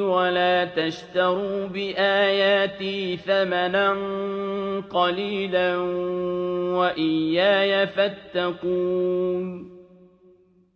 ولا تشتروا بآياتي ثمنا قليلا وإياي فاتقون